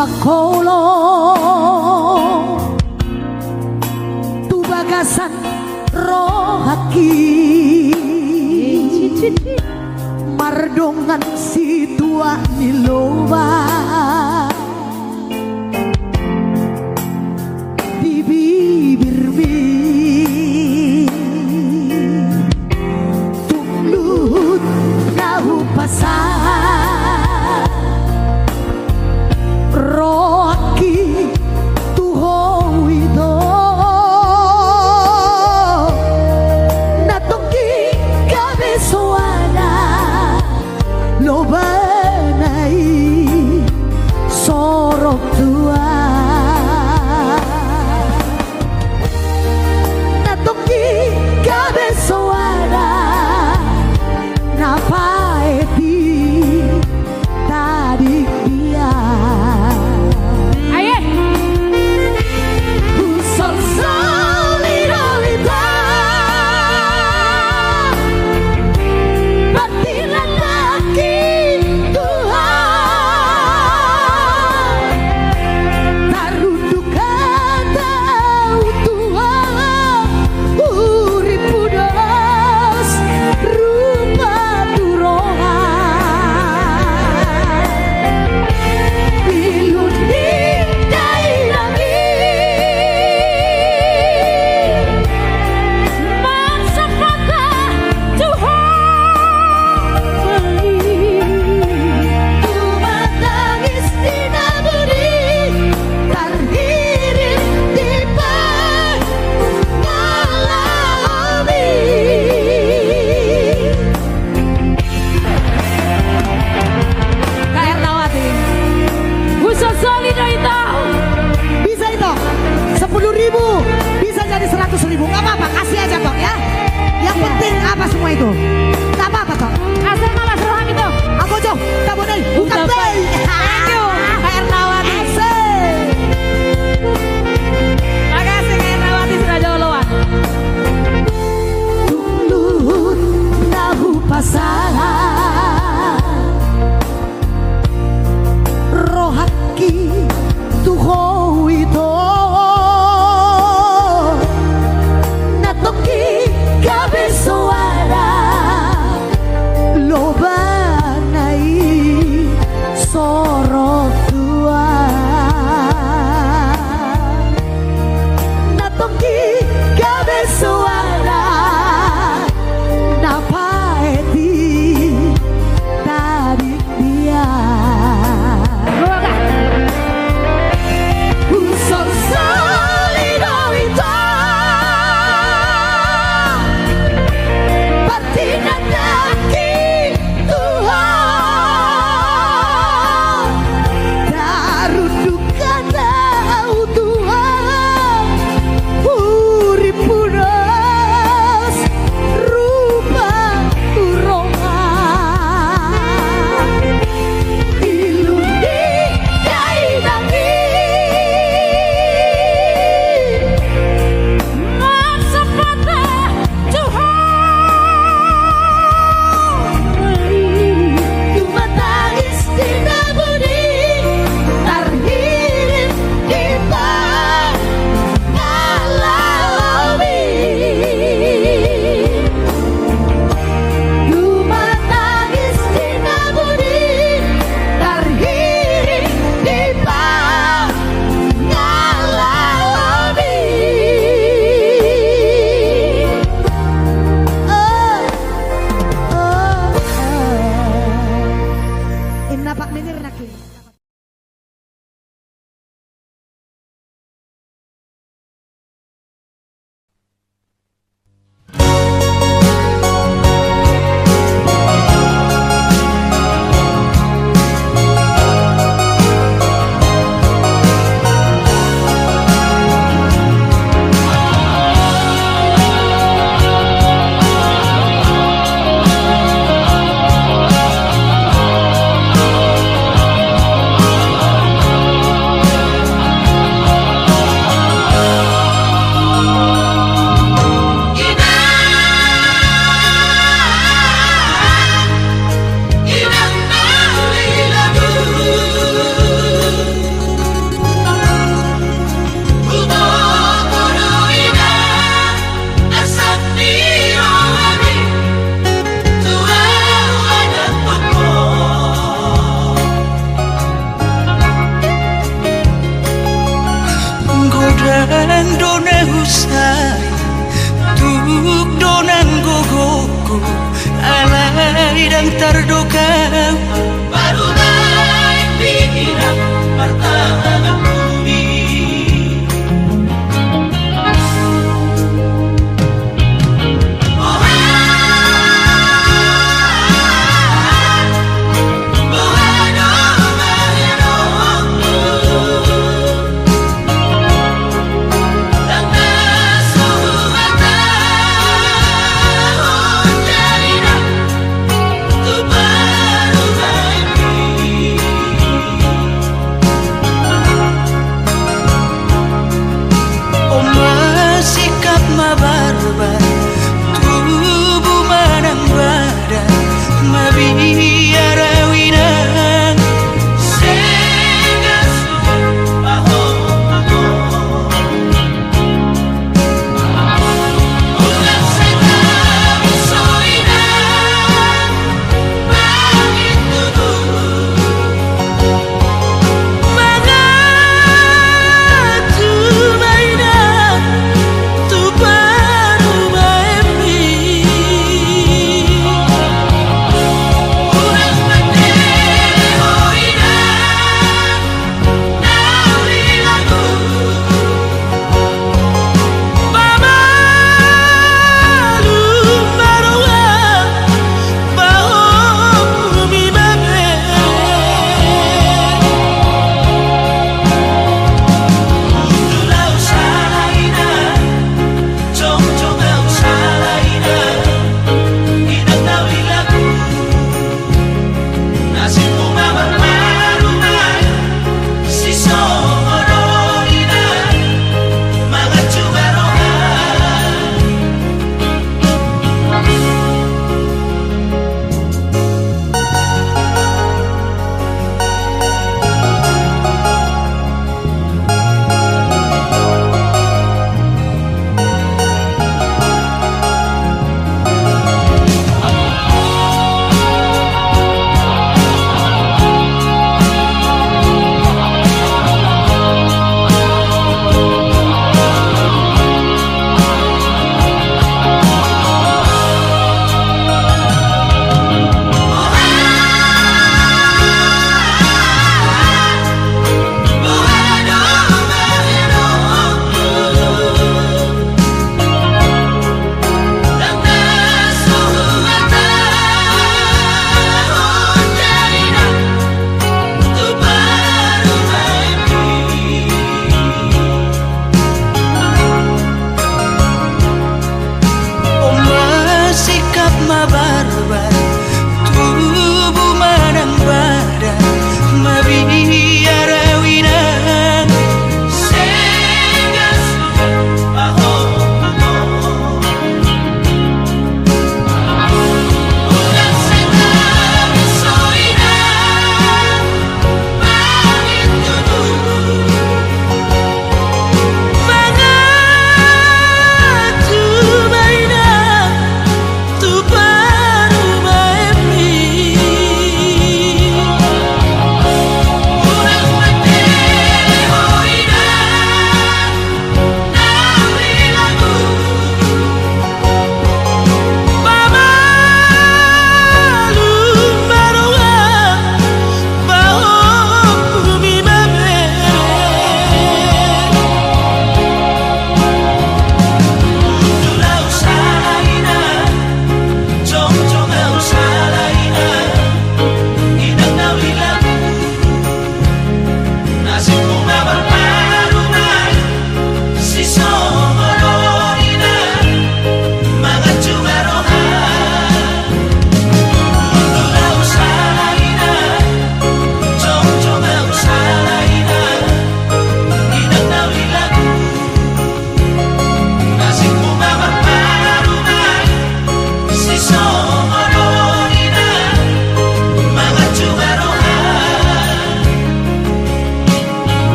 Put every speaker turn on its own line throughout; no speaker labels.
wakolo tu bagasan rohaki. Mardongan si tua niloba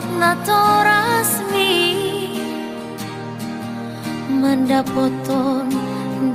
pot nato rasmi. Mendapoton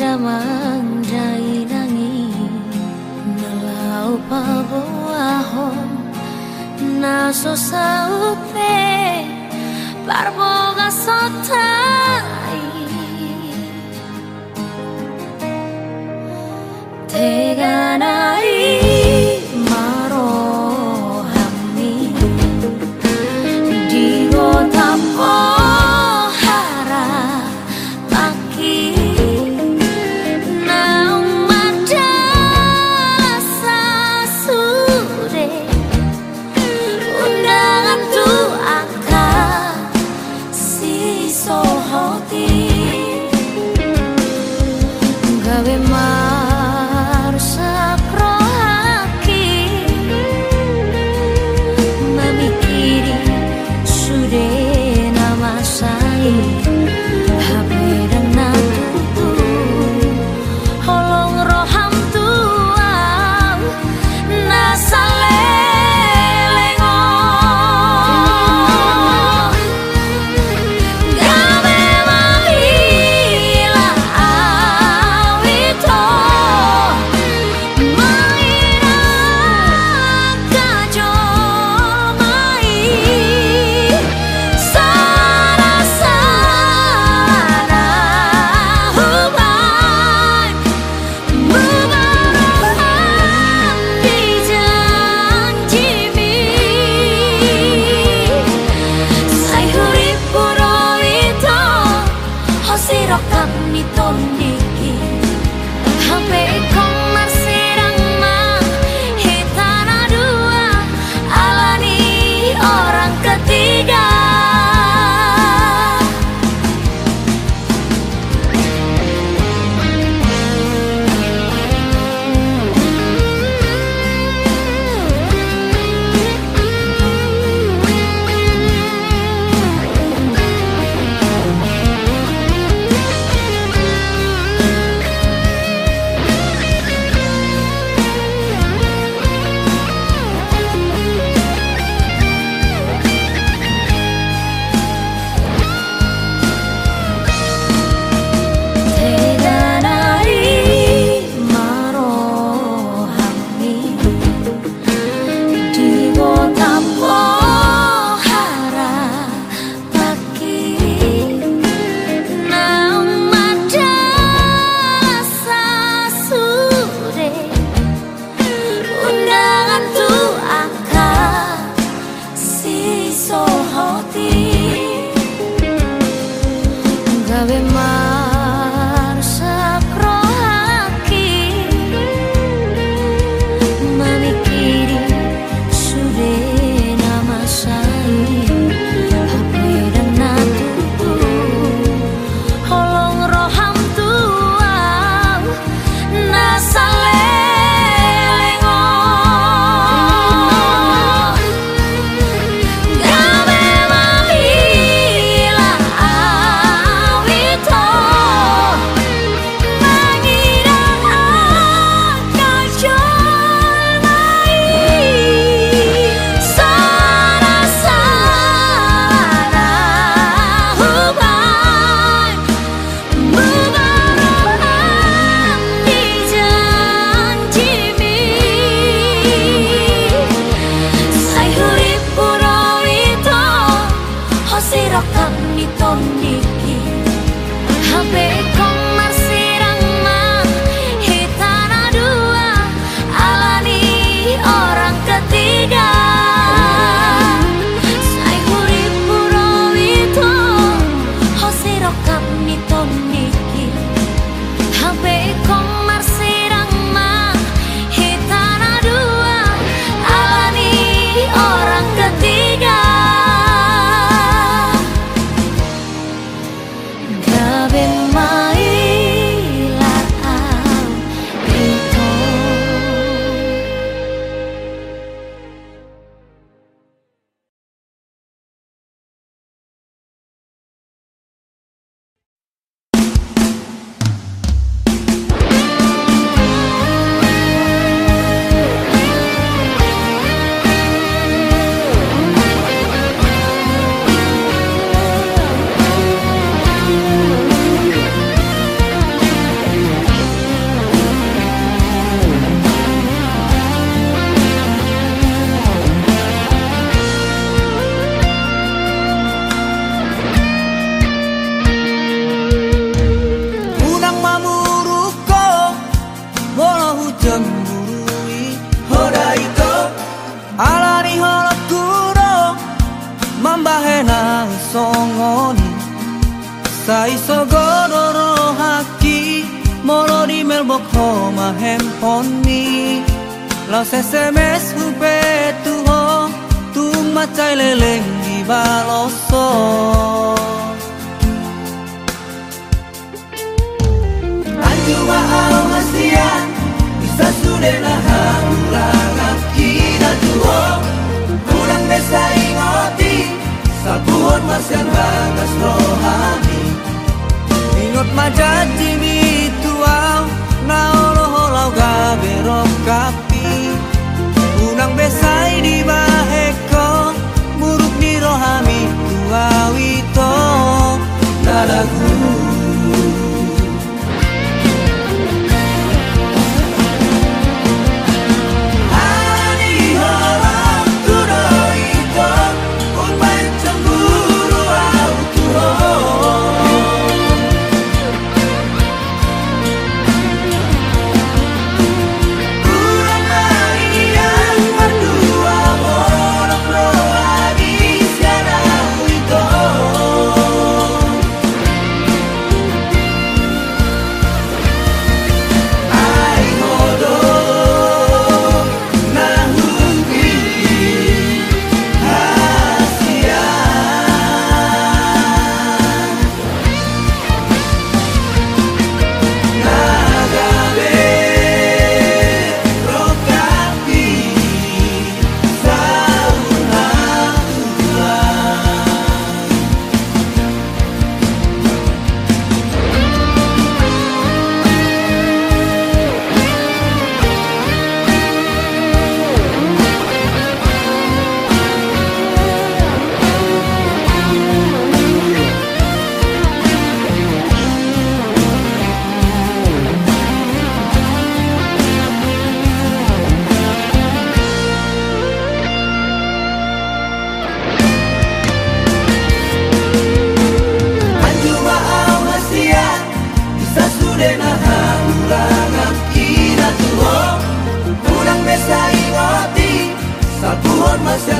damang dai nangi nalau paboahon naso saupe. Barboga sotai teganai marohami
formas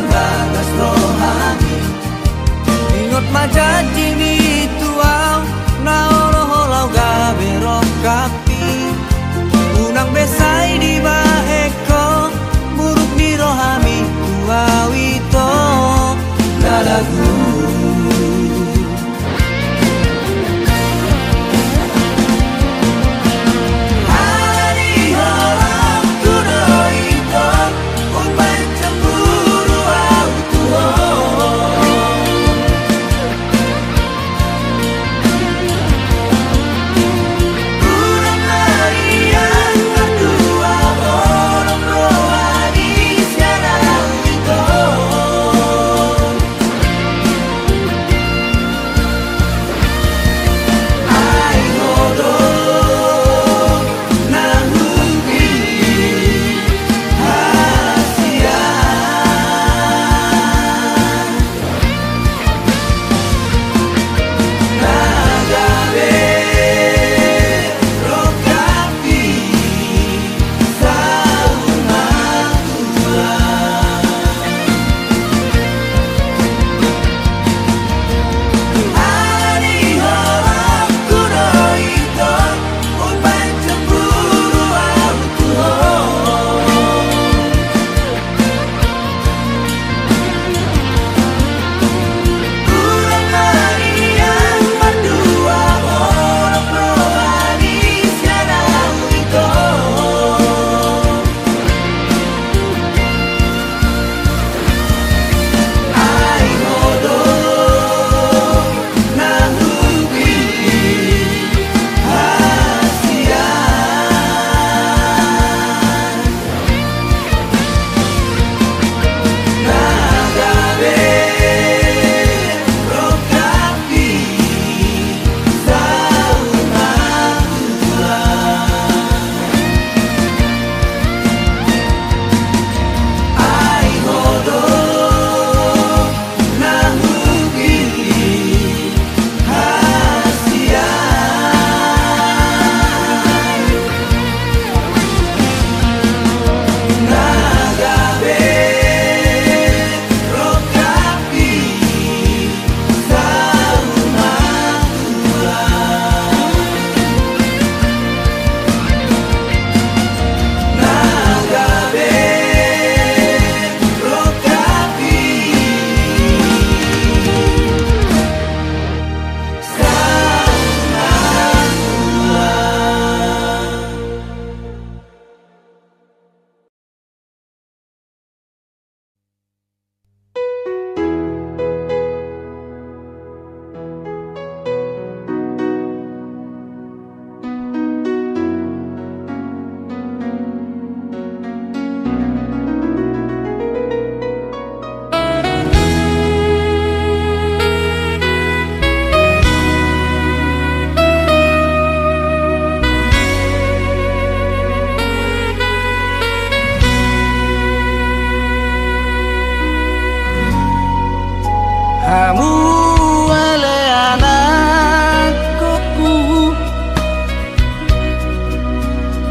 Kamu hamuale anakku.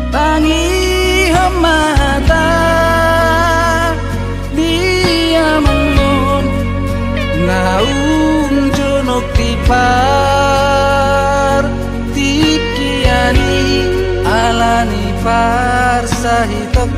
Tangi mata dia mengun. Naung junuk tipar tikiani alani farsahitok